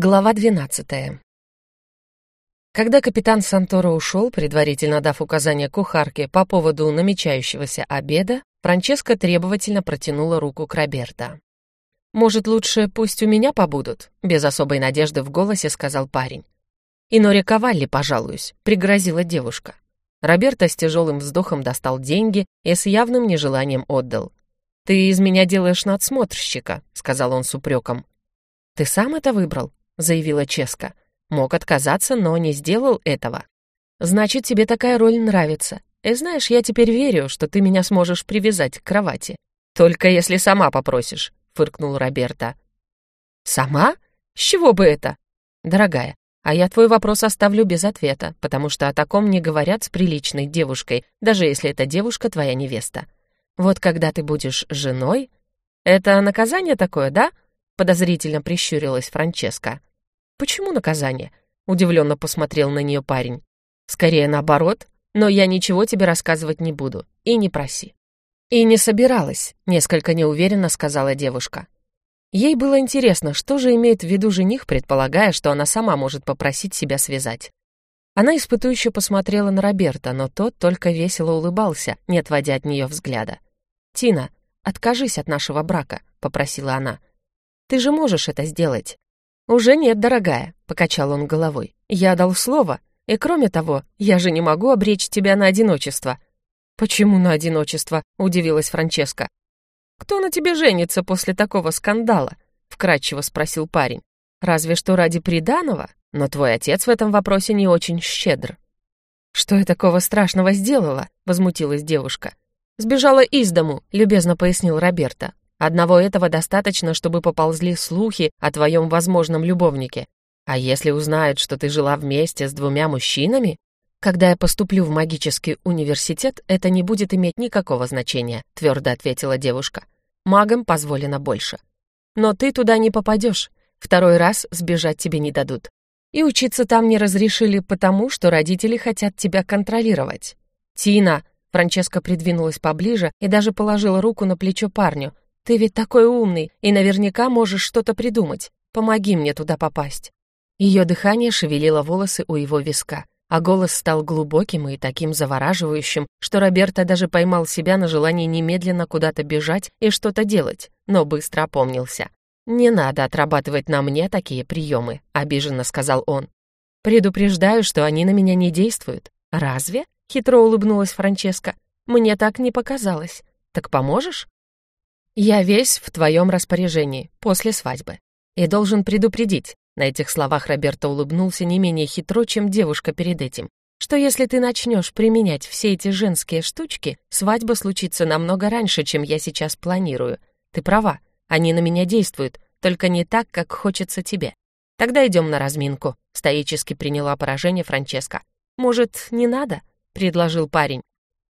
Глава 12. Когда капитан Санторо ушел, предварительно дав указание кухарке по поводу намечающегося обеда, Франческа требовательно протянула руку к Роберто. «Может, лучше пусть у меня побудут?» — без особой надежды в голосе сказал парень. «И Норе Кавалли пожалуюсь», — пригрозила девушка. Роберто с тяжелым вздохом достал деньги и с явным нежеланием отдал. «Ты из меня делаешь надсмотрщика», — сказал он с упреком. «Ты сам это выбрал?» Заявила Ческа. Мог отказаться, но не сделал этого. Значит, тебе такая роль нравится. И знаешь, я теперь верю, что ты меня сможешь привязать к кровати. Только если сама попросишь, фыркнул Роберта. Сама? С чего бы это? Дорогая, а я твой вопрос оставлю без ответа, потому что о таком не говорят с приличной девушкой, даже если эта девушка твоя невеста. Вот когда ты будешь женой... Это наказание такое, да? Подозрительно прищурилась Франческа. «Почему наказание?» — удивленно посмотрел на нее парень. «Скорее наоборот, но я ничего тебе рассказывать не буду, и не проси». «И не собиралась», — несколько неуверенно сказала девушка. Ей было интересно, что же имеет в виду жених, предполагая, что она сама может попросить себя связать. Она испытующе посмотрела на Роберта, но тот только весело улыбался, не отводя от нее взгляда. «Тина, откажись от нашего брака», — попросила она. «Ты же можешь это сделать». «Уже нет, дорогая», — покачал он головой. «Я дал слово, и кроме того, я же не могу обречь тебя на одиночество». «Почему на одиночество?» — удивилась Франческа. «Кто на тебе женится после такого скандала?» — вкратчиво спросил парень. «Разве что ради приданого, но твой отец в этом вопросе не очень щедр». «Что я такого страшного сделала?» — возмутилась девушка. «Сбежала из дому», — любезно пояснил Роберта. Одного этого достаточно, чтобы поползли слухи о твоем возможном любовнике. А если узнают, что ты жила вместе с двумя мужчинами, когда я поступлю в магический университет, это не будет иметь никакого значения, твердо ответила девушка. Магам позволено больше. Но ты туда не попадешь. Второй раз сбежать тебе не дадут. И учиться там не разрешили потому, что родители хотят тебя контролировать. Тина, Франческа придвинулась поближе и даже положила руку на плечо парню, ты ведь такой умный и наверняка можешь что-то придумать. Помоги мне туда попасть». Ее дыхание шевелило волосы у его виска, а голос стал глубоким и таким завораживающим, что Роберто даже поймал себя на желании немедленно куда-то бежать и что-то делать, но быстро опомнился. «Не надо отрабатывать на мне такие приемы», — обиженно сказал он. «Предупреждаю, что они на меня не действуют». «Разве?» — хитро улыбнулась Франческа. «Мне так не показалось. Так поможешь?» «Я весь в твоем распоряжении, после свадьбы. И должен предупредить». На этих словах Роберто улыбнулся не менее хитро, чем девушка перед этим. «Что если ты начнешь применять все эти женские штучки, свадьба случится намного раньше, чем я сейчас планирую. Ты права, они на меня действуют, только не так, как хочется тебе. Тогда идем на разминку», — стоически приняла поражение Франческа. «Может, не надо?» — предложил парень.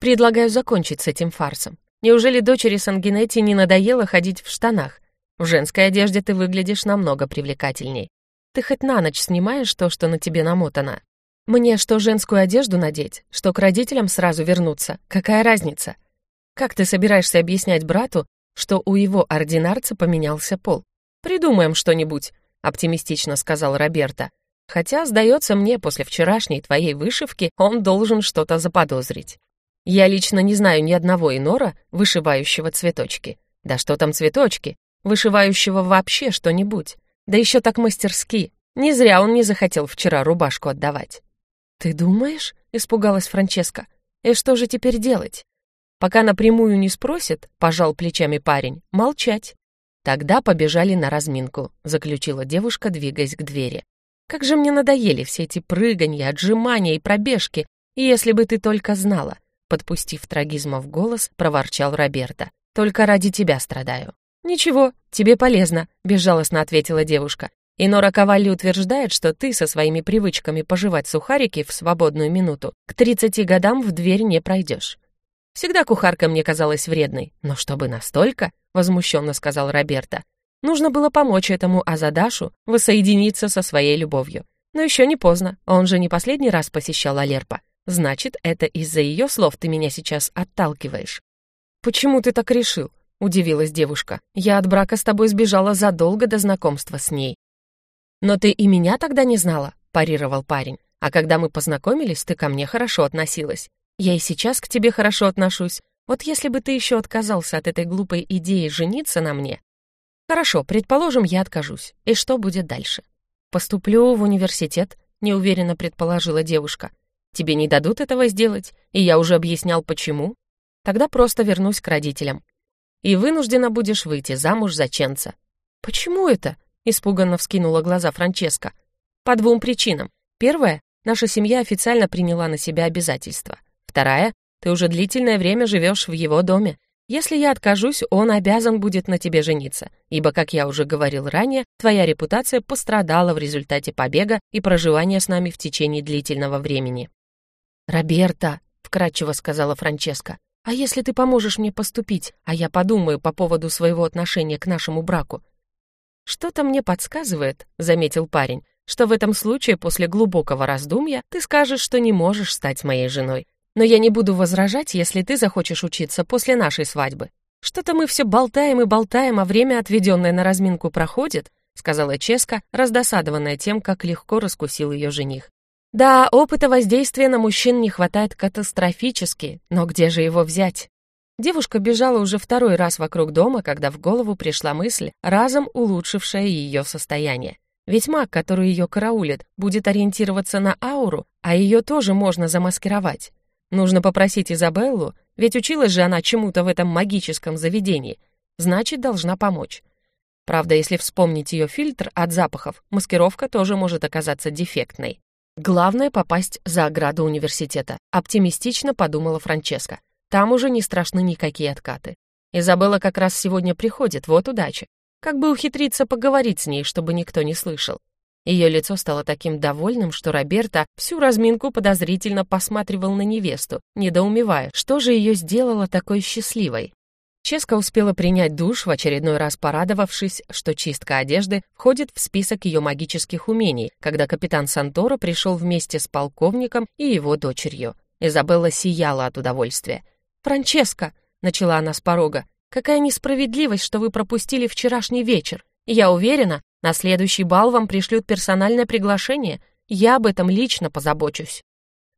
«Предлагаю закончить с этим фарсом. Неужели дочери Сангинетти не надоело ходить в штанах? В женской одежде ты выглядишь намного привлекательней. Ты хоть на ночь снимаешь то, что на тебе намотано? Мне что женскую одежду надеть, что к родителям сразу вернуться? Какая разница? Как ты собираешься объяснять брату, что у его ординарца поменялся пол? Придумаем что-нибудь, оптимистично сказал Роберто. Хотя, сдается мне, после вчерашней твоей вышивки он должен что-то заподозрить. Я лично не знаю ни одного инора, вышивающего цветочки. Да что там цветочки? Вышивающего вообще что-нибудь. Да еще так мастерски. Не зря он не захотел вчера рубашку отдавать. «Ты думаешь?» — испугалась Франческа. «И что же теперь делать?» «Пока напрямую не спросит», — пожал плечами парень, — «молчать». «Тогда побежали на разминку», — заключила девушка, двигаясь к двери. «Как же мне надоели все эти прыганья, отжимания и пробежки, если бы ты только знала подпустив трагизма в голос, проворчал Роберта. «Только ради тебя страдаю». «Ничего, тебе полезно», — безжалостно ответила девушка. «И Нора Ковалли утверждает, что ты со своими привычками пожевать сухарики в свободную минуту к тридцати годам в дверь не пройдешь». «Всегда кухарка мне казалась вредной, но чтобы настолько?» — возмущенно сказал Роберта. «Нужно было помочь этому Азадашу воссоединиться со своей любовью. Но еще не поздно, он же не последний раз посещал Алерпа. Значит, это из-за ее слов ты меня сейчас отталкиваешь. Почему ты так решил? Удивилась девушка. Я от брака с тобой сбежала задолго до знакомства с ней. «Но ты и меня тогда не знала», — парировал парень. «А когда мы познакомились, ты ко мне хорошо относилась. Я и сейчас к тебе хорошо отношусь. Вот если бы ты еще отказался от этой глупой идеи жениться на мне...» «Хорошо, предположим, я откажусь. И что будет дальше?» «Поступлю в университет», — неуверенно предположила девушка. «Тебе не дадут этого сделать, и я уже объяснял, почему. Тогда просто вернусь к родителям. И вынуждена будешь выйти замуж за Ченца». «Почему это?» Испуганно вскинула глаза Франческа. По двум причинам. Первая, наша семья официально приняла на себя обязательства. Вторая, ты уже длительное время живешь в его доме. Если я откажусь, он обязан будет на тебе жениться, ибо, как я уже говорил ранее, твоя репутация пострадала в результате побега и проживания с нами в течение длительного времени. «Роберта», — вкратчиво сказала Франческа, «а если ты поможешь мне поступить, а я подумаю по поводу своего отношения к нашему браку, «Что-то мне подсказывает», — заметил парень, «что в этом случае после глубокого раздумья ты скажешь, что не можешь стать моей женой. Но я не буду возражать, если ты захочешь учиться после нашей свадьбы. Что-то мы все болтаем и болтаем, а время, отведенное на разминку, проходит», — сказала Ческа, раздосадованная тем, как легко раскусил ее жених. «Да, опыта воздействия на мужчин не хватает катастрофически, но где же его взять?» Девушка бежала уже второй раз вокруг дома, когда в голову пришла мысль, разом улучшившая ее состояние. Ведь маг, который ее караулит, будет ориентироваться на ауру, а ее тоже можно замаскировать. Нужно попросить Изабеллу, ведь училась же она чему-то в этом магическом заведении, значит, должна помочь. Правда, если вспомнить ее фильтр от запахов, маскировка тоже может оказаться дефектной. Главное — попасть за ограду университета, оптимистично подумала Франческа. Там уже не страшны никакие откаты. Изабелла как раз сегодня приходит, вот удача. Как бы ухитриться поговорить с ней, чтобы никто не слышал. Ее лицо стало таким довольным, что Роберта всю разминку подозрительно посматривал на невесту, недоумевая, что же ее сделало такой счастливой. Ческа успела принять душ, в очередной раз порадовавшись, что чистка одежды входит в список ее магических умений, когда капитан Сантора пришел вместе с полковником и его дочерью. Изабелла сияла от удовольствия. «Франческо», — начала она с порога, «какая несправедливость, что вы пропустили вчерашний вечер. Я уверена, на следующий бал вам пришлют персональное приглашение. Я об этом лично позабочусь».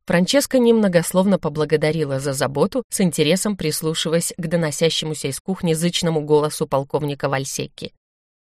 Франческа немногословно поблагодарила за заботу, с интересом прислушиваясь к доносящемуся из кухни зычному голосу полковника Вальсекки.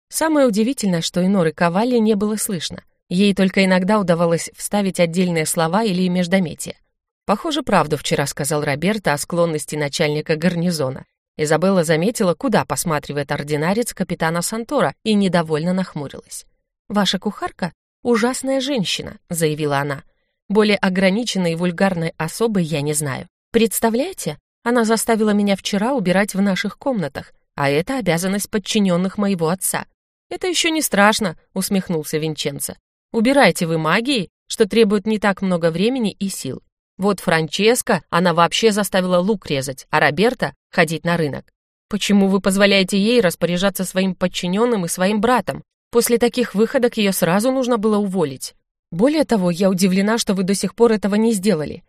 Самое удивительное, что Иноры Ковали не было слышно. Ей только иногда удавалось вставить отдельные слова или междометия. Похоже, правду вчера сказал Роберто о склонности начальника гарнизона. Изабелла заметила, куда посматривает ординарец капитана Сантора, и недовольно нахмурилась. «Ваша кухарка — ужасная женщина», — заявила она. «Более ограниченной и вульгарной особы я не знаю. Представляете, она заставила меня вчера убирать в наших комнатах, а это обязанность подчиненных моего отца». «Это еще не страшно», — усмехнулся Винченцо. «Убирайте вы магией, что требует не так много времени и сил. Вот Франческа, она вообще заставила лук резать, а Роберта — ходить на рынок. Почему вы позволяете ей распоряжаться своим подчиненным и своим братом? После таких выходок ее сразу нужно было уволить. Более того, я удивлена, что вы до сих пор этого не сделали.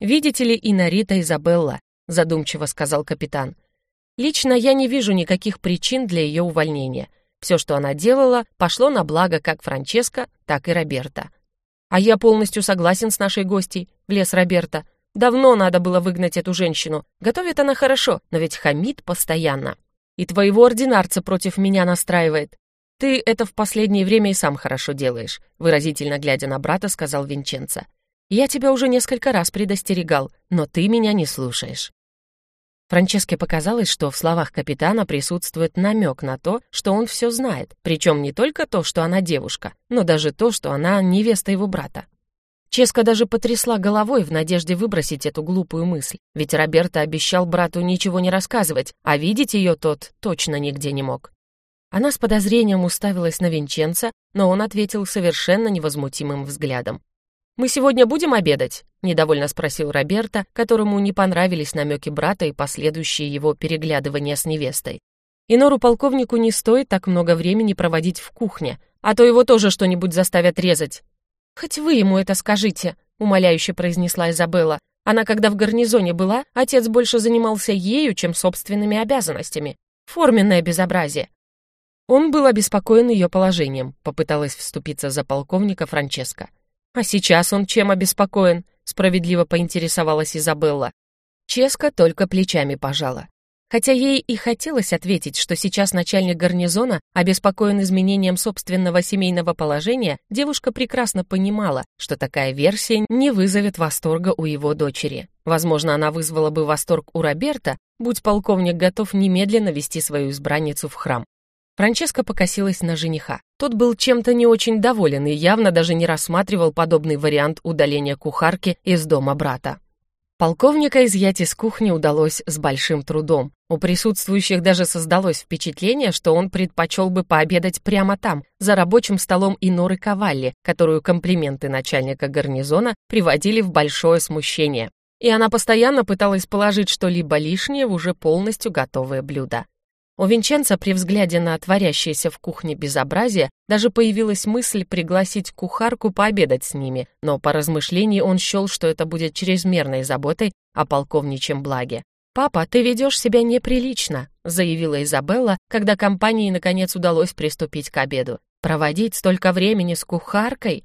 Видите ли, и Нарита Изабелла, задумчиво сказал капитан. Лично я не вижу никаких причин для ее увольнения. Все, что она делала, пошло на благо как Франческо, так и Роберта. «А я полностью согласен с нашей гостьей», — влез Роберто. «Давно надо было выгнать эту женщину. Готовит она хорошо, но ведь хамит постоянно. И твоего ординарца против меня настраивает. Ты это в последнее время и сам хорошо делаешь», — выразительно глядя на брата, сказал Винченцо. «Я тебя уже несколько раз предостерегал, но ты меня не слушаешь». Франческе показалось, что в словах капитана присутствует намек на то, что он все знает, причем не только то, что она девушка, но даже то, что она невеста его брата. Ческа даже потрясла головой в надежде выбросить эту глупую мысль, ведь Роберто обещал брату ничего не рассказывать, а видеть ее тот точно нигде не мог. Она с подозрением уставилась на Винченца, но он ответил совершенно невозмутимым взглядом. «Мы сегодня будем обедать?» — недовольно спросил Роберто, которому не понравились намеки брата и последующие его переглядывания с невестой. «Инору полковнику не стоит так много времени проводить в кухне, а то его тоже что-нибудь заставят резать». «Хоть вы ему это скажите», — умоляюще произнесла Изабелла. Она, когда в гарнизоне была, отец больше занимался ею, чем собственными обязанностями. Форменное безобразие. Он был обеспокоен ее положением, попыталась вступиться за полковника Франческо. «А сейчас он чем обеспокоен?» — справедливо поинтересовалась Изабелла. Ческа только плечами пожала. Хотя ей и хотелось ответить, что сейчас начальник гарнизона обеспокоен изменением собственного семейного положения, девушка прекрасно понимала, что такая версия не вызовет восторга у его дочери. Возможно, она вызвала бы восторг у Роберта, будь полковник готов немедленно вести свою избранницу в храм. Франческа покосилась на жениха. Тот был чем-то не очень доволен и явно даже не рассматривал подобный вариант удаления кухарки из дома брата. Полковника изъять из кухни удалось с большим трудом. У присутствующих даже создалось впечатление, что он предпочел бы пообедать прямо там, за рабочим столом Иноры Кавалли, которую комплименты начальника гарнизона приводили в большое смущение. И она постоянно пыталась положить что-либо лишнее в уже полностью готовое блюдо. У Винченца при взгляде на творящееся в кухне безобразие даже появилась мысль пригласить кухарку пообедать с ними, но по размышлению он счел, что это будет чрезмерной заботой о полковничьем благе. «Папа, ты ведешь себя неприлично», — заявила Изабелла, когда компании наконец удалось приступить к обеду. «Проводить столько времени с кухаркой?»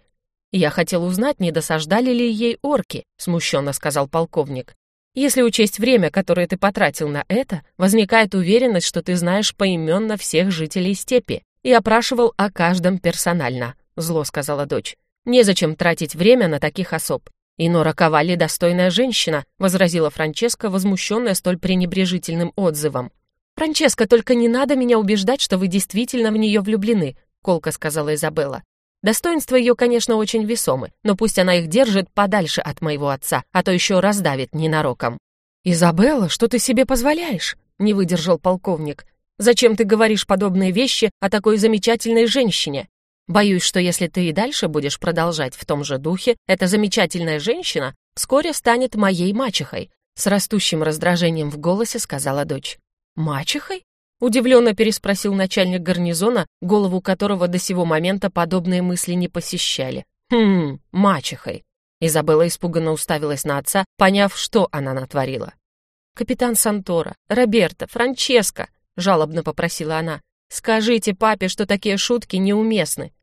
«Я хотел узнать, не досаждали ли ей орки», — смущенно сказал полковник. Если учесть время, которое ты потратил на это, возникает уверенность, что ты знаешь поименно всех жителей степи и опрашивал о каждом персонально», — зло сказала дочь. «Незачем тратить время на таких особ. И Нора Ковали достойная женщина», — возразила Франческа, возмущенная столь пренебрежительным отзывом. «Франческа, только не надо меня убеждать, что вы действительно в нее влюблены», — колко сказала Изабелла. Достоинства ее, конечно, очень весомы, но пусть она их держит подальше от моего отца, а то еще раздавит ненароком. «Изабелла, что ты себе позволяешь?» — не выдержал полковник. «Зачем ты говоришь подобные вещи о такой замечательной женщине? Боюсь, что если ты и дальше будешь продолжать в том же духе, эта замечательная женщина вскоре станет моей мачехой», — с растущим раздражением в голосе сказала дочь. «Мачехой?» Удивленно переспросил начальник гарнизона, голову которого до сего момента подобные мысли не посещали. «Хм, мачехой». Изабелла испуганно уставилась на отца, поняв, что она натворила. «Капитан Сантора, Роберто, Франческо», — жалобно попросила она, «скажите папе, что такие шутки неуместны».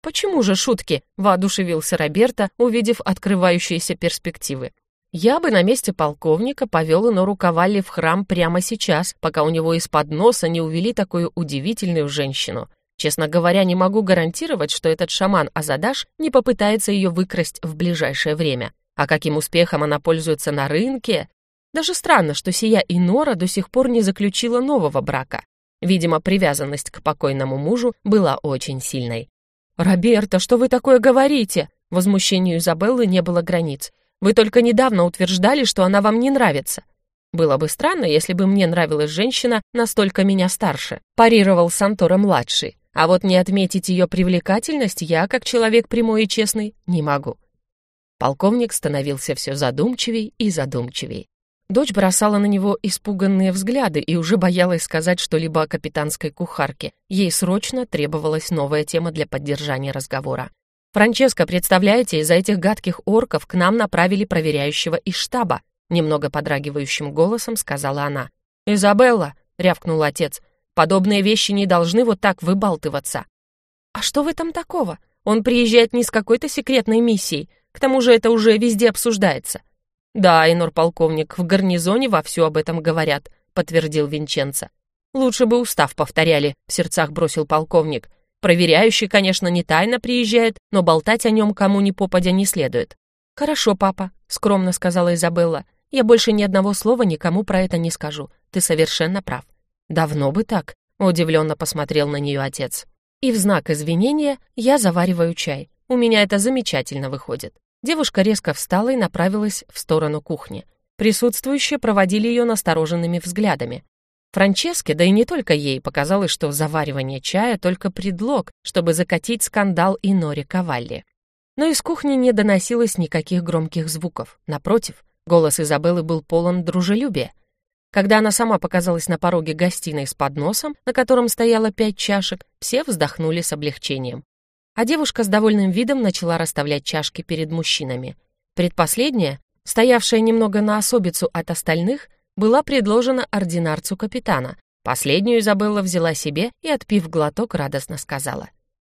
«Почему же шутки?» — воодушевился Роберто, увидев открывающиеся перспективы. Я бы на месте полковника повел Инору Кавалли в храм прямо сейчас, пока у него из-под носа не увели такую удивительную женщину. Честно говоря, не могу гарантировать, что этот шаман Азадаш не попытается ее выкрасть в ближайшее время. А каким успехом она пользуется на рынке? Даже странно, что сия Инора до сих пор не заключила нового брака. Видимо, привязанность к покойному мужу была очень сильной. «Роберто, что вы такое говорите?» Возмущению Изабеллы не было границ. Вы только недавно утверждали, что она вам не нравится. Было бы странно, если бы мне нравилась женщина настолько меня старше», парировал Сантора-младший. «А вот не отметить ее привлекательность я, как человек прямой и честный, не могу». Полковник становился все задумчивей и задумчивей. Дочь бросала на него испуганные взгляды и уже боялась сказать что-либо о капитанской кухарке. Ей срочно требовалась новая тема для поддержания разговора. «Франческо, представляете, из-за этих гадких орков к нам направили проверяющего из штаба», немного подрагивающим голосом сказала она. «Изабелла», — рявкнул отец, «подобные вещи не должны вот так выбалтываться». «А что в этом такого? Он приезжает не с какой-то секретной миссией, к тому же это уже везде обсуждается». «Да, Инор полковник, в гарнизоне вовсю об этом говорят», — подтвердил Винченцо. «Лучше бы устав повторяли», — в сердцах бросил полковник. Проверяющий, конечно, не тайно приезжает, но болтать о нем кому ни попадя не следует. «Хорошо, папа», — скромно сказала Изабелла. «Я больше ни одного слова никому про это не скажу. Ты совершенно прав». «Давно бы так», — удивленно посмотрел на нее отец. «И в знак извинения я завариваю чай. У меня это замечательно выходит». Девушка резко встала и направилась в сторону кухни. Присутствующие проводили ее настороженными взглядами. Франческе, да и не только ей, показалось, что заваривание чая — только предлог, чтобы закатить скандал и Нори Кавалли. Но из кухни не доносилось никаких громких звуков. Напротив, голос Изабеллы был полон дружелюбия. Когда она сама показалась на пороге гостиной с подносом, на котором стояло пять чашек, все вздохнули с облегчением. А девушка с довольным видом начала расставлять чашки перед мужчинами. Предпоследняя, стоявшая немного на особицу от остальных, была предложена ординарцу капитана, Последнюю Изабелла взяла себе и, отпив глоток, радостно сказала.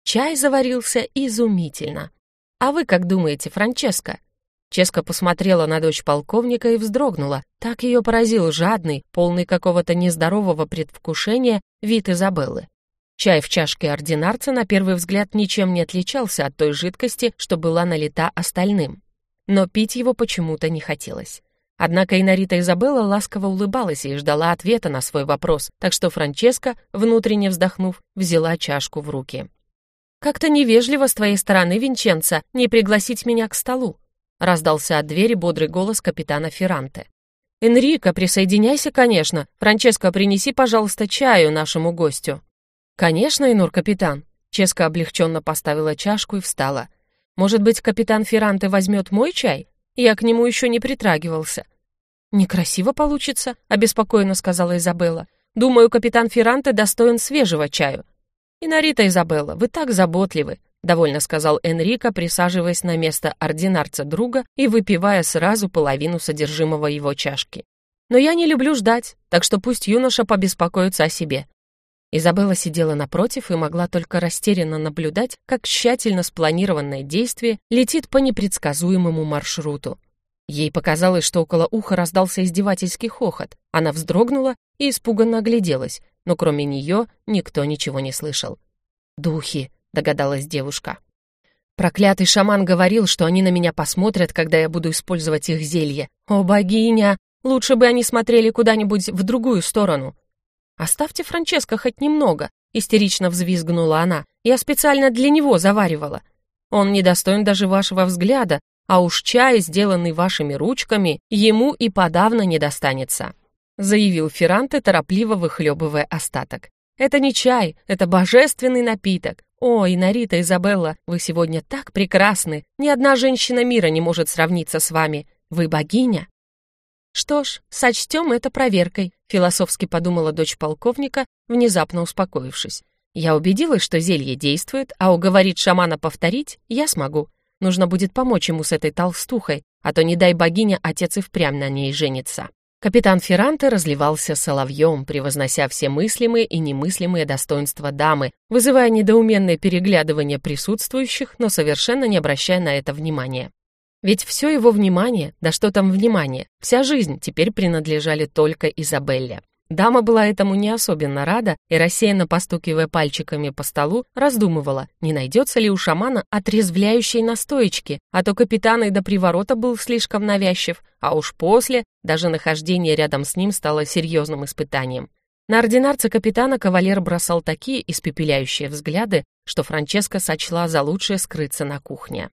«Чай заварился изумительно. А вы как думаете, Франческа?» Ческа посмотрела на дочь полковника и вздрогнула. Так ее поразил жадный, полный какого-то нездорового предвкушения вид Изабеллы. Чай в чашке ординарца на первый взгляд ничем не отличался от той жидкости, что была налита остальным. Но пить его почему-то не хотелось. Однако Инарита Изабелла ласково улыбалась и ждала ответа на свой вопрос, так что Франческа, внутренне вздохнув, взяла чашку в руки. «Как-то невежливо с твоей стороны, Винченца, не пригласить меня к столу», раздался от двери бодрый голос капитана Ферранте. «Энрико, присоединяйся, конечно. Франческо, принеси, пожалуйста, чаю нашему гостю». «Конечно, Инур, капитан». Ческа облегченно поставила чашку и встала. «Может быть, капитан Ферранте возьмет мой чай? Я к нему еще не притрагивался». «Некрасиво получится», — обеспокоенно сказала Изабелла. «Думаю, капитан Ферранте достоин свежего чаю». «Инарита Изабелла, вы так заботливы», — довольно сказал Энрико, присаживаясь на место ординарца друга и выпивая сразу половину содержимого его чашки. «Но я не люблю ждать, так что пусть юноша побеспокоится о себе. Изабелла сидела напротив и могла только растерянно наблюдать, как тщательно спланированное действие летит по непредсказуемому маршруту. Ей показалось, что около уха раздался издевательский хохот. Она вздрогнула и испуганно огляделась, но кроме нее никто ничего не слышал. «Духи», — догадалась девушка. «Проклятый шаман говорил, что они на меня посмотрят, когда я буду использовать их зелье. О, богиня! Лучше бы они смотрели куда-нибудь в другую сторону. «Оставьте Франческо хоть немного», — истерично взвизгнула она. «Я специально для него заваривала. Он недостоин даже вашего взгляда, а уж чай, сделанный вашими ручками, ему и подавно не достанется», — заявил Ферранте, торопливо выхлебывая остаток. «Это не чай, это божественный напиток. Ой, Нарита Изабелла, вы сегодня так прекрасны. Ни одна женщина мира не может сравниться с вами. Вы богиня». «Что ж, сочтем это проверкой», — философски подумала дочь полковника, внезапно успокоившись. «Я убедилась, что зелье действует, а уговорить шамана повторить я смогу. Нужно будет помочь ему с этой толстухой, а то, не дай богиня, отец и впрямь на ней женится». Капитан Ферранте разливался соловьем, превознося все мыслимые и немыслимые достоинства дамы, вызывая недоуменное переглядывание присутствующих, но совершенно не обращая на это внимания. Ведь все его внимание, да что там внимание, вся жизнь теперь принадлежали только Изабелле. Дама была этому не особенно рада и, рассеянно постукивая пальчиками по столу, раздумывала, не найдется ли у шамана отрезвляющей настоечки, а то капитан и до приворота был слишком навязчив, а уж после даже нахождение рядом с ним стало серьезным испытанием. На ординарца капитана кавалер бросал такие испепеляющие взгляды, что Франческа сочла за лучшее скрыться на кухне.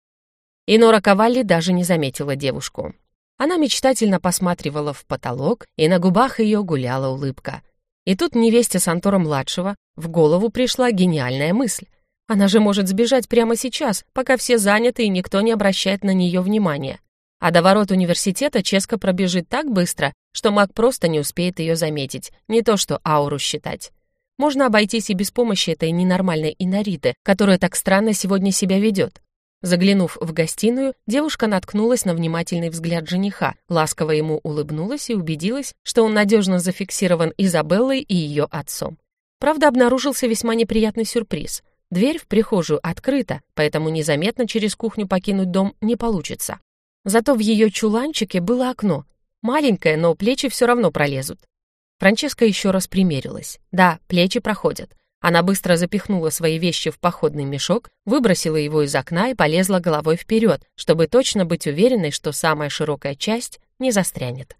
И Нора Кавалли даже не заметила девушку. Она мечтательно посматривала в потолок, и на губах ее гуляла улыбка. И тут невесте Сантора-младшего в голову пришла гениальная мысль. Она же может сбежать прямо сейчас, пока все заняты и никто не обращает на нее внимания. А до ворот университета Ческа пробежит так быстро, что маг просто не успеет ее заметить, не то что ауру считать. Можно обойтись и без помощи этой ненормальной Инариты, которая так странно сегодня себя ведет. Заглянув в гостиную, девушка наткнулась на внимательный взгляд жениха, ласково ему улыбнулась и убедилась, что он надежно зафиксирован Изабеллой и ее отцом. Правда, обнаружился весьма неприятный сюрприз. Дверь в прихожую открыта, поэтому незаметно через кухню покинуть дом не получится. Зато в ее чуланчике было окно. Маленькое, но плечи все равно пролезут. Франческа еще раз примерилась. Да, плечи проходят. Она быстро запихнула свои вещи в походный мешок, выбросила его из окна и полезла головой вперед, чтобы точно быть уверенной, что самая широкая часть не застрянет.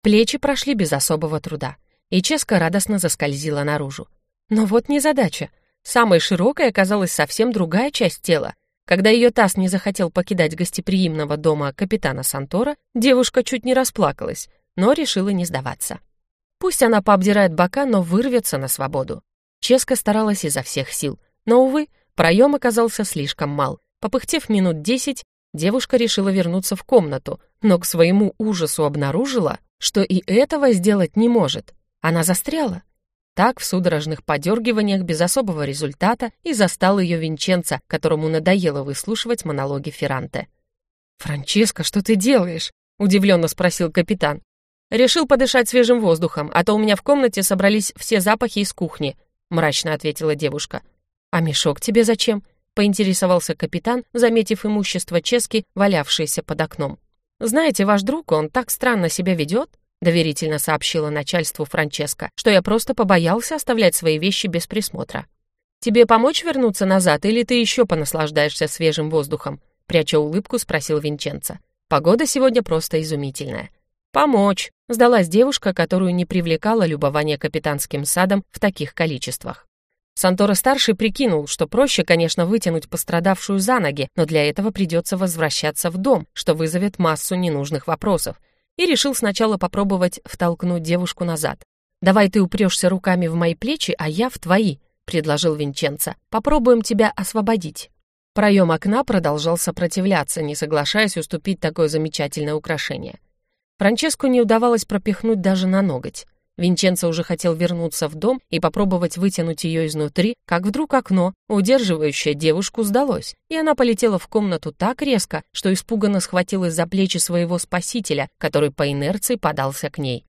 Плечи прошли без особого труда, и Ческа радостно заскользила наружу. Но вот незадача. Самой широкой оказалась совсем другая часть тела. Когда ее таз не захотел покидать гостеприимного дома капитана Сантора, девушка чуть не расплакалась, но решила не сдаваться. Пусть она пообдирает бока, но вырвется на свободу. Ческа старалась изо всех сил, но, увы, проем оказался слишком мал. Попыхтев минут десять, девушка решила вернуться в комнату, но к своему ужасу обнаружила, что и этого сделать не может. Она застряла. Так, в судорожных подергиваниях без особого результата, и застал ее Винченца, которому надоело выслушивать монологи Ферранте. «Франческо, что ты делаешь?» — удивленно спросил капитан. «Решил подышать свежим воздухом, а то у меня в комнате собрались все запахи из кухни», — мрачно ответила девушка. «А мешок тебе зачем?» — поинтересовался капитан, заметив имущество Чески, валявшееся под окном. «Знаете, ваш друг, он так странно себя ведет», — доверительно сообщила начальству Франческо, «что я просто побоялся оставлять свои вещи без присмотра». «Тебе помочь вернуться назад, или ты еще понаслаждаешься свежим воздухом?» Пряча улыбку, спросил Винченцо. «Погода сегодня просто изумительная». «Помочь», — сдалась девушка, которую не привлекало любование капитанским садом в таких количествах. Сантора-старший прикинул, что проще, конечно, вытянуть пострадавшую за ноги, но для этого придется возвращаться в дом, что вызовет массу ненужных вопросов, и решил сначала попробовать втолкнуть девушку назад. «Давай ты упрешься руками в мои плечи, а я в твои», — предложил Винченцо. «Попробуем тебя освободить». Проем окна продолжал сопротивляться, не соглашаясь уступить такое замечательное украшение. Франческу не удавалось пропихнуть даже на ноготь. Винченцо уже хотел вернуться в дом и попробовать вытянуть ее изнутри, как вдруг окно, удерживающее девушку, сдалось, и она полетела в комнату так резко, что испуганно схватилась за плечи своего спасителя, который по инерции подался к ней.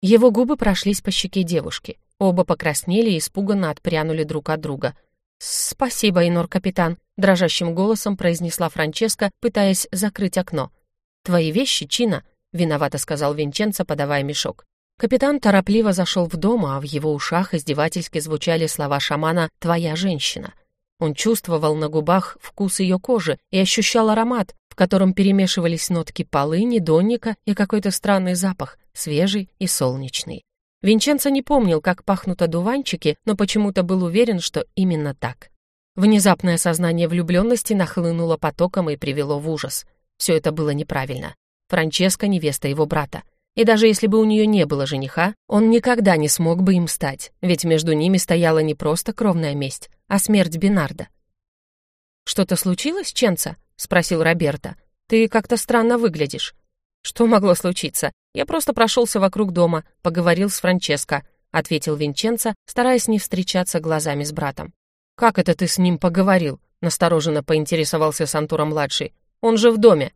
Его губы прошлись по щеке девушки. Оба покраснели и испуганно отпрянули друг от друга. «Спасибо, Инор-капитан», — дрожащим голосом произнесла Франческа, пытаясь закрыть окно. «Твои вещи, Чина», — виновато сказал Винченцо, подавая мешок. Капитан торопливо зашел в дом, а в его ушах издевательски звучали слова шамана «твоя женщина». Он чувствовал на губах вкус ее кожи и ощущал аромат, в котором перемешивались нотки полыни, донника и какой-то странный запах, свежий и солнечный. Винченцо не помнил, как пахнут одуванчики, но почему-то был уверен, что именно так. Внезапное сознание влюбленности нахлынуло потоком и привело в ужас. Все это было неправильно. Франческа — невеста его брата. И даже если бы у нее не было жениха, он никогда не смог бы им стать, ведь между ними стояла не просто кровная месть, а смерть Бинарда. «Что-то случилось, Ченца?» — спросил Роберто. «Ты как-то странно выглядишь». «Что могло случиться? Я просто прошелся вокруг дома, поговорил с Франческо», — ответил Винченцо, стараясь не встречаться глазами с братом. «Как это ты с ним поговорил?» — настороженно поинтересовался Сантура-младший. «Он же в доме».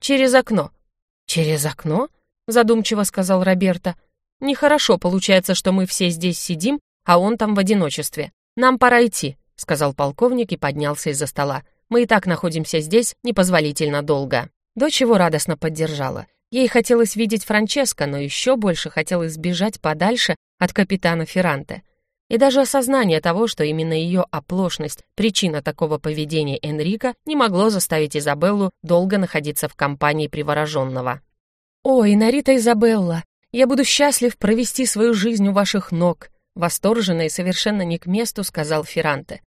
«Через окно». «Через окно?» задумчиво сказал Роберто. «Нехорошо получается, что мы все здесь сидим, а он там в одиночестве. Нам пора идти», — сказал полковник и поднялся из-за стола. «Мы и так находимся здесь непозволительно долго». Дочь его радостно поддержала. Ей хотелось видеть Франческо, но еще больше хотелось сбежать подальше от капитана Ферранте. И даже осознание того, что именно ее оплошность — причина такого поведения Энрика, не могло заставить Изабеллу долго находиться в компании привороженного. «Ой, Нарита Изабелла, я буду счастлив провести свою жизнь у ваших ног», восторженно и совершенно не к месту сказал Ферранте.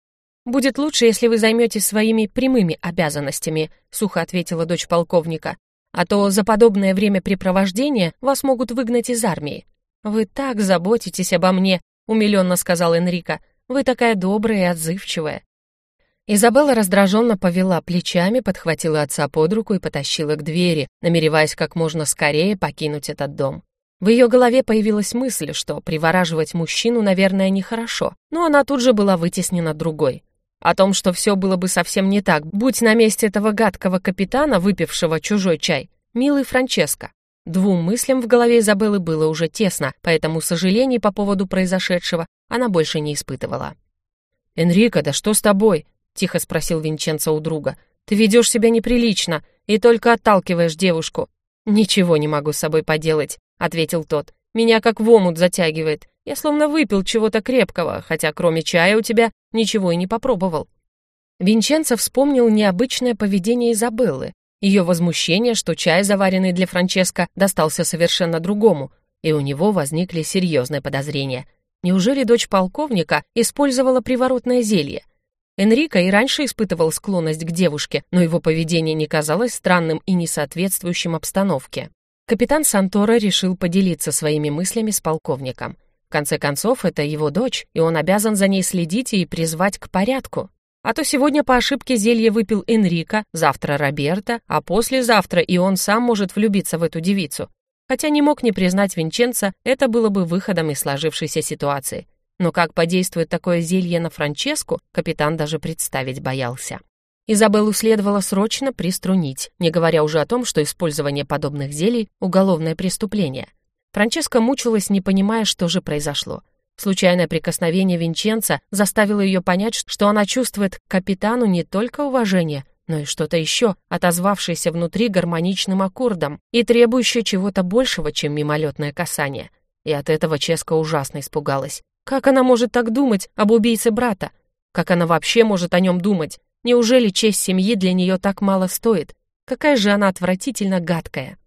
«Будет лучше, если вы займетесь своими прямыми обязанностями», сухо ответила дочь полковника. «А то за подобное времяпрепровождение вас могут выгнать из армии». «Вы так заботитесь обо мне», умиленно сказал Энрико. «Вы такая добрая и отзывчивая». Изабелла раздраженно повела плечами, подхватила отца под руку и потащила к двери, намереваясь как можно скорее покинуть этот дом. В ее голове появилась мысль, что привораживать мужчину, наверное, нехорошо, но она тут же была вытеснена другой. О том, что все было бы совсем не так, будь на месте этого гадкого капитана, выпившего чужой чай, милый Франческо. Двум мыслям в голове Изабеллы было уже тесно, поэтому сожалений по поводу произошедшего она больше не испытывала. «Энрико, да что с тобой?» тихо спросил Винченцо у друга. «Ты ведешь себя неприлично и только отталкиваешь девушку». «Ничего не могу с собой поделать», — ответил тот. «Меня как в омут затягивает. Я словно выпил чего-то крепкого, хотя кроме чая у тебя ничего и не попробовал». Винченцо вспомнил необычное поведение Изабеллы, ее возмущение, что чай, заваренный для Франческо, достался совершенно другому, и у него возникли серьезные подозрения. Неужели дочь полковника использовала приворотное зелье? Энрико и раньше испытывал склонность к девушке, но его поведение не казалось странным и несоответствующим обстановке. Капитан Сантора решил поделиться своими мыслями с полковником. В конце концов, это его дочь, и он обязан за ней следить и призвать к порядку. А то сегодня по ошибке зелье выпил Энрико, завтра Роберто, а послезавтра и он сам может влюбиться в эту девицу. Хотя не мог не признать Винченца, это было бы выходом из сложившейся ситуации. Но как подействует такое зелье на Франческу, капитан даже представить боялся. Изабеллу следовало срочно приструнить, не говоря уже о том, что использование подобных зелий — уголовное преступление. Франческа мучилась, не понимая, что же произошло. Случайное прикосновение Винченца заставило ее понять, что она чувствует к капитану не только уважение, но и что-то еще, отозвавшееся внутри гармоничным аккордом и требующее чего-то большего, чем мимолетное касание. И от этого Ческа ужасно испугалась. Как она может так думать об убийце брата? Как она вообще может о нем думать? Неужели честь семьи для нее так мало стоит? Какая же она отвратительно гадкая.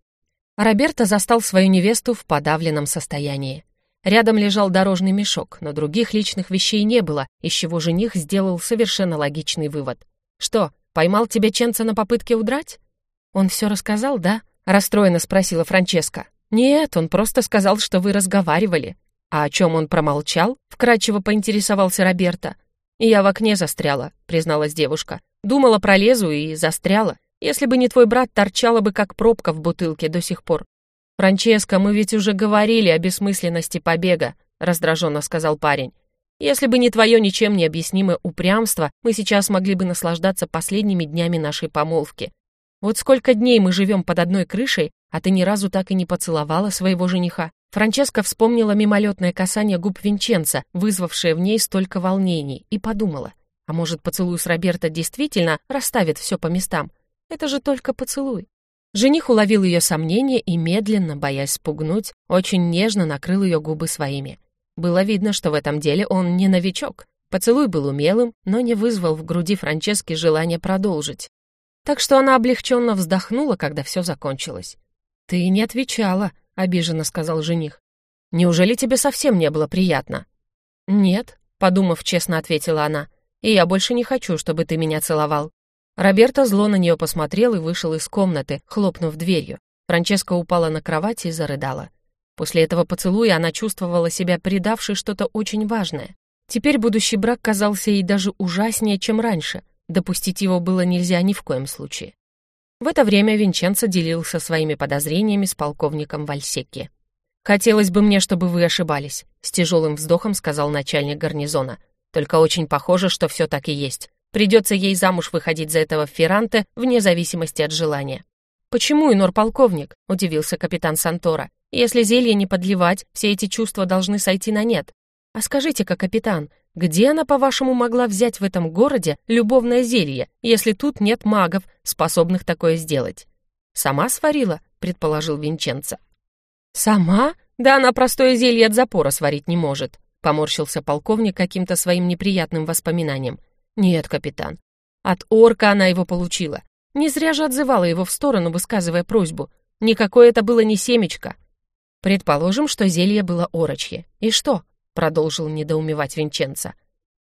Роберто застал свою невесту в подавленном состоянии. Рядом лежал дорожный мешок, но других личных вещей не было, из чего жених сделал совершенно логичный вывод. «Что, поймал тебя Ченца на попытке удрать?» «Он все рассказал, да?» — расстроенно спросила Франческа. «Нет, он просто сказал, что вы разговаривали». «А о чем он промолчал?» — вкратчиво поинтересовался Роберто. «Я в окне застряла», — призналась девушка. «Думала, пролезу и застряла. Если бы не твой брат, торчала бы как пробка в бутылке до сих пор». «Франческо, мы ведь уже говорили о бессмысленности побега», — раздраженно сказал парень. «Если бы не твое ничем не объяснимое упрямство, мы сейчас могли бы наслаждаться последними днями нашей помолвки. Вот сколько дней мы живем под одной крышей, а ты ни разу так и не поцеловала своего жениха. Франческа вспомнила мимолетное касание губ Винченца, вызвавшее в ней столько волнений, и подумала, а может, поцелуй с Роберто действительно расставит все по местам? Это же только поцелуй. Жених уловил ее сомнения и медленно, боясь спугнуть, очень нежно накрыл ее губы своими. Было видно, что в этом деле он не новичок. Поцелуй был умелым, но не вызвал в груди Франчески желания продолжить. Так что она облегченно вздохнула, когда все закончилось. «Ты не отвечала», — обиженно сказал жених. «Неужели тебе совсем не было приятно?» «Нет», — подумав, честно ответила она, «и я больше не хочу, чтобы ты меня целовал». Роберто зло на нее посмотрел и вышел из комнаты, хлопнув дверью. Франческа упала на кровать и зарыдала. После этого поцелуя она чувствовала себя предавшей что-то очень важное. Теперь будущий брак казался ей даже ужаснее, чем раньше. Допустить его было нельзя ни в коем случае. В это время Винченцо делился своими подозрениями с полковником Вальсекки. «Хотелось бы мне, чтобы вы ошибались», — с тяжелым вздохом сказал начальник гарнизона. «Только очень похоже, что все так и есть. Придется ей замуж выходить за этого Ферранте вне зависимости от желания». «Почему, инор-полковник?» — удивился капитан Сантора. «Если зелье не подливать, все эти чувства должны сойти на нет. А скажите-ка, капитан, где она, по-вашему, могла взять в этом городе любовное зелье, если тут нет магов, способных такое сделать? Сама сварила, предположил Винченцо. Сама? Да она простое зелье от запора сварить не может, поморщился полковник каким-то своим неприятным воспоминанием. Нет, капитан. От орка она его получила. Не зря же отзывала его в сторону, высказывая просьбу. Никакое это было не семечко. Предположим, что зелье было орочье. И что? продолжил недоумевать Винченцо.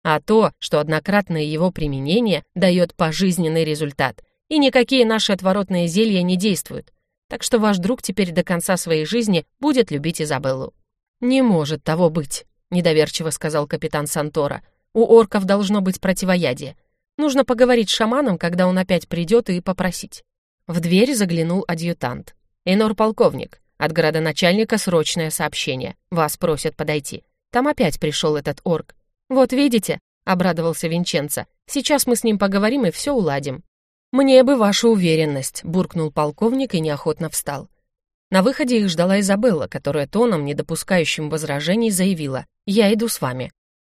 А то, что однократное его применение дает пожизненный результат, и никакие наши отворотные зелья не действуют. Так что ваш друг теперь до конца своей жизни будет любить Изабеллу. «Не может того быть», — недоверчиво сказал капитан Сантора. «У орков должно быть противоядие. Нужно поговорить с шаманом, когда он опять придет, и попросить». В дверь заглянул адъютант. «Энор полковник, от градоначальника срочное сообщение. Вас просят подойти. Там опять пришел этот орк. «Вот видите», — обрадовался Винченцо, «сейчас мы с ним поговорим и все уладим». «Мне бы ваша уверенность», — буркнул полковник и неохотно встал. На выходе их ждала Изабелла, которая тоном, не допускающим возражений, заявила «Я иду с вами».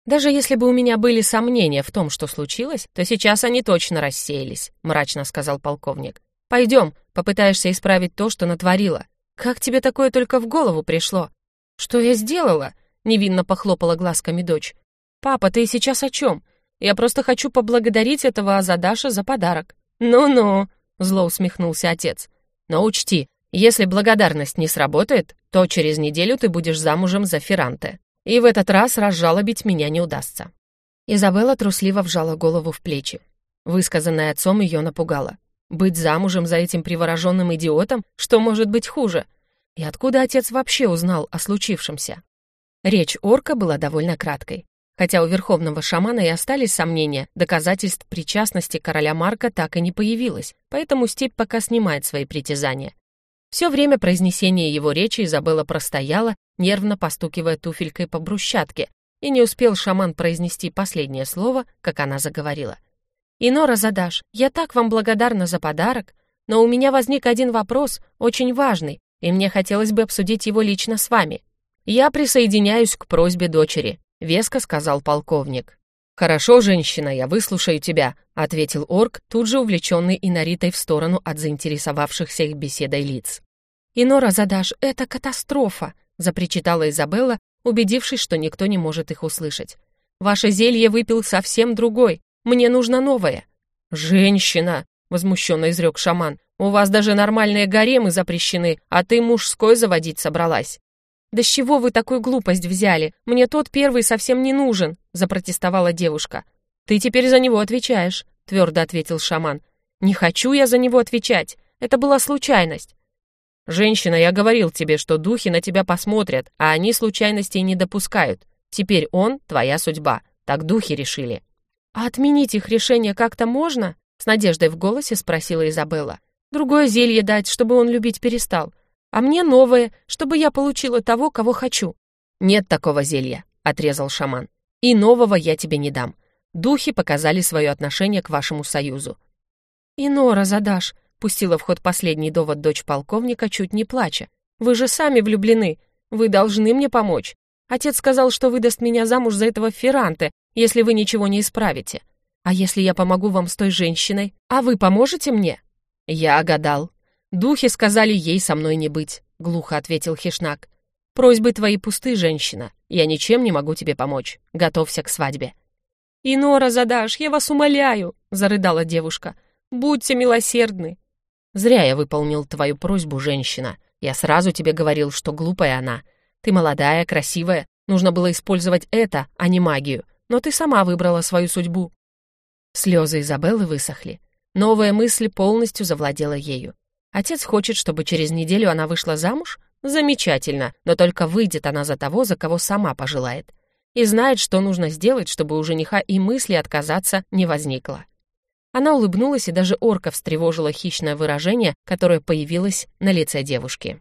«Даже если бы у меня были сомнения в том, что случилось, то сейчас они точно рассеялись», — мрачно сказал полковник. «Пойдем, попытаешься исправить то, что натворила. Как тебе такое только в голову пришло?» «Что я сделала?» невинно похлопала глазками дочь. «Папа, ты сейчас о чем? Я просто хочу поблагодарить этого Азадаша за подарок». «Ну-ну», — зло усмехнулся отец. «Но учти, если благодарность не сработает, то через неделю ты будешь замужем за Ферранте. И в этот раз разжалобить меня не удастся». Изабелла трусливо вжала голову в плечи. Высказанное отцом ее напугало. Быть замужем за этим привороженным идиотом, что может быть хуже? И откуда отец вообще узнал о случившемся? Речь орка была довольно краткой. Хотя у верховного шамана и остались сомнения, доказательств причастности короля Марка так и не появилось, поэтому степь пока снимает свои притязания. Все время произнесения его речи Изабелла простояла, нервно постукивая туфелькой по брусчатке, и не успел шаман произнести последнее слово, как она заговорила. «Инора задашь, я так вам благодарна за подарок, но у меня возник один вопрос, очень важный, и мне хотелось бы обсудить его лично с вами. Я присоединяюсь к просьбе дочери», — веско сказал полковник. «Хорошо, женщина, я выслушаю тебя», — ответил орк, тут же увлеченный Иноритой в сторону от заинтересовавшихся их беседой лиц. «Инора задашь, это катастрофа!» — запричитала Изабелла, убедившись, что никто не может их услышать. «Ваше зелье выпил совсем другой. Мне нужно новое». «Женщина!» — возмущенно изрек шаман. «У вас даже нормальные гаремы запрещены, а ты мужской заводить собралась». «Да с чего вы такую глупость взяли? Мне тот первый совсем не нужен», — запротестовала девушка. «Ты теперь за него отвечаешь», — твердо ответил шаман. «Не хочу я за него отвечать. Это была случайность». «Женщина, я говорил тебе, что духи на тебя посмотрят, а они случайностей не допускают. Теперь он — твоя судьба. Так духи решили». «А отменить их решение как-то можно?» — с надеждой в голосе спросила Изабелла. «Другое зелье дать, чтобы он любить перестал а мне новое, чтобы я получила того, кого хочу». «Нет такого зелья», — отрезал шаман. «И нового я тебе не дам. Духи показали свое отношение к вашему союзу». «И Нора задашь», — пустила в ход последний довод дочь полковника, чуть не плача. «Вы же сами влюблены. Вы должны мне помочь. Отец сказал, что выдаст меня замуж за этого Ферранте, если вы ничего не исправите. А если я помогу вам с той женщиной? А вы поможете мне?» «Я гадал», «Духи сказали ей со мной не быть», — глухо ответил Хишнак. «Просьбы твои пусты, женщина. Я ничем не могу тебе помочь. Готовься к свадьбе». «Инора задашь, я вас умоляю», — зарыдала девушка. «Будьте милосердны». «Зря я выполнил твою просьбу, женщина. Я сразу тебе говорил, что глупая она. Ты молодая, красивая. Нужно было использовать это, а не магию. Но ты сама выбрала свою судьбу». Слезы Изабеллы высохли. Новая мысль полностью завладела ею. Отец хочет, чтобы через неделю она вышла замуж? Замечательно, но только выйдет она за того, за кого сама пожелает. И знает, что нужно сделать, чтобы у жениха и мысли отказаться не возникло. Она улыбнулась, и даже орка встревожила хищное выражение, которое появилось на лице девушки.